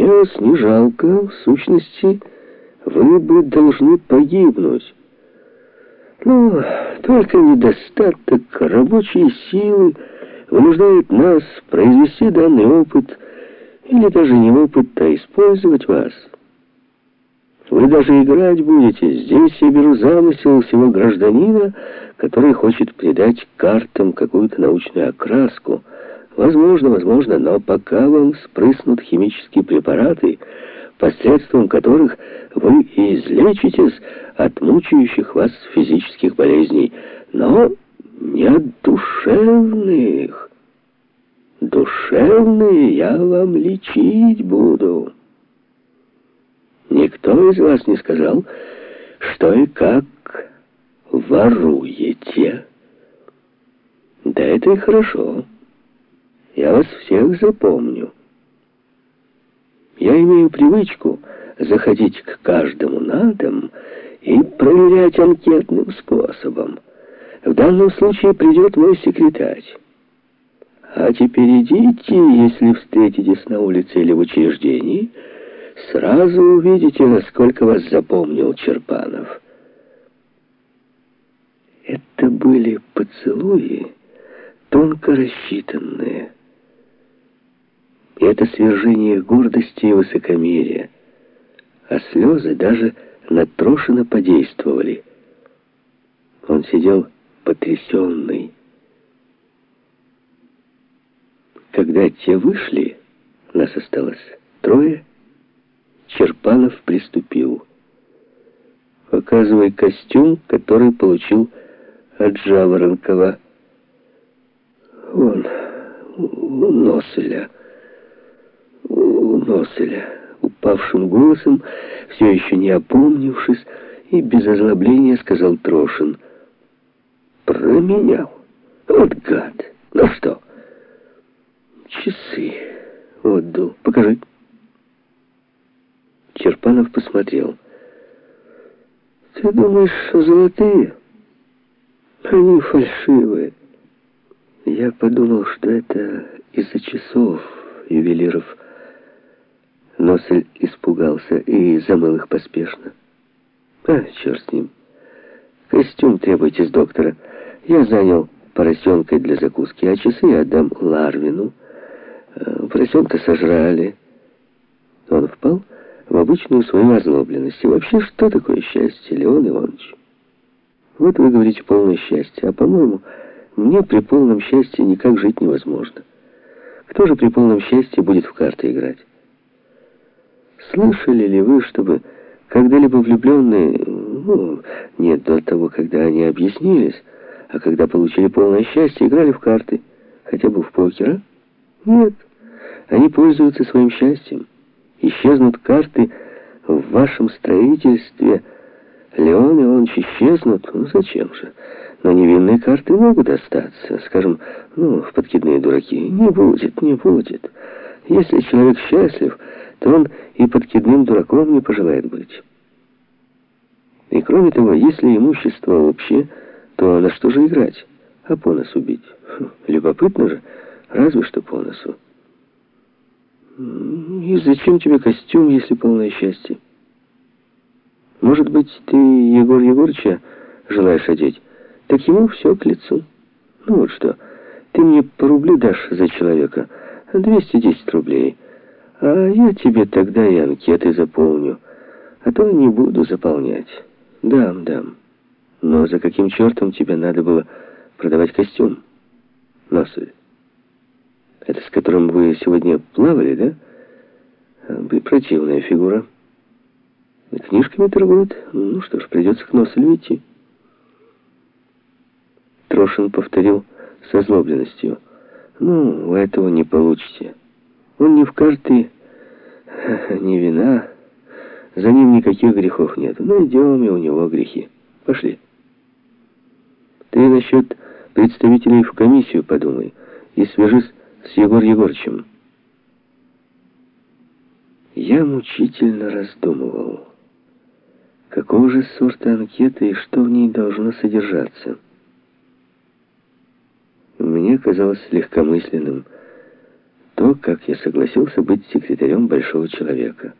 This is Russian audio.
Мне вас не жалко, в сущности, вы бы должны погибнуть. Ну, только недостаток рабочей силы вынуждает нас произвести данный опыт, или даже не опыт, а использовать вас. Вы даже играть будете. Здесь я беру замысел всего гражданина, который хочет придать картам какую-то научную окраску. Возможно, возможно, но пока вам спрыснут химические препараты, посредством которых вы излечитесь от мучающих вас физических болезней, но не от душевных. Душевные я вам лечить буду». Никто из вас не сказал, что и как воруете. Да это и хорошо. Я вас всех запомню. Я имею привычку заходить к каждому на дом и проверять анкетным способом. В данном случае придет мой секретарь. А теперь идите, если встретитесь на улице или в учреждении, Сразу увидите, насколько вас запомнил Черпанов. Это были поцелуи, тонко рассчитанные. И это свержение гордости и высокомерия. А слезы даже на подействовали. Он сидел потрясенный. Когда те вышли, нас осталось трое, Черпанов приступил. «Показывай костюм, который получил от Жаворонкова». «Вон, у Носеля», упавшим голосом, все еще не опомнившись, и без озлобления сказал Трошин. «Променял? Вот гад! Ну что?» «Часы отдал. Покажи». Черпанов посмотрел. «Ты думаешь, золотые? Они фальшивые». Я подумал, что это из-за часов ювелиров. Носель испугался и замыл их поспешно. А, черт с ним. Костюм требуйте с доктора. Я занял поросенкой для закуски, а часы я отдам Ларвину. Э, поросенка сожрали. Он впал в обычную свою озлобленность. И вообще, что такое счастье, Леон Иванович? Вот вы говорите полное счастье, а, по-моему, мне при полном счастье никак жить невозможно. Кто же при полном счастье будет в карты играть? Слышали ли вы, чтобы когда-либо влюбленные, ну, нет, до того, когда они объяснились, а когда получили полное счастье, играли в карты, хотя бы в покер, а? Нет, они пользуются своим счастьем исчезнут карты в вашем строительстве. Леон Иванович исчезнут, ну зачем же? Но невинные карты могут остаться, скажем, ну, в подкидные дураки. Не будет, не будет. Если человек счастлив, то он и подкидным дураком не пожелает быть. И кроме того, если имущество общее, то на что же играть? А по носу бить? Любопытно же, разве что по носу. И зачем тебе костюм, если полное счастье? Может быть, ты Егор Егорыча желаешь одеть? Так ему все к лицу. Ну вот что, ты мне по рублю дашь за человека, 210 рублей. А я тебе тогда и анкеты заполню, а то не буду заполнять. Дам, дам. Но за каким чертом тебе надо было продавать костюм? Носель. Это с которым вы сегодня плавали, да? Вы противная фигура. Книжками торгуют. Ну что ж, придется к носу идти. Трошин повторил с озлобленностью. Ну, у этого не получите. Он не в карты, не вина. За ним никаких грехов нет. Ну, и у него грехи. Пошли. Ты насчет представителей в комиссию подумай и свяжись с Егор Егорычем. Я мучительно раздумывал, какого же сорта анкета и что в ней должно содержаться. Мне казалось легкомысленным то, как я согласился быть секретарем большого человека.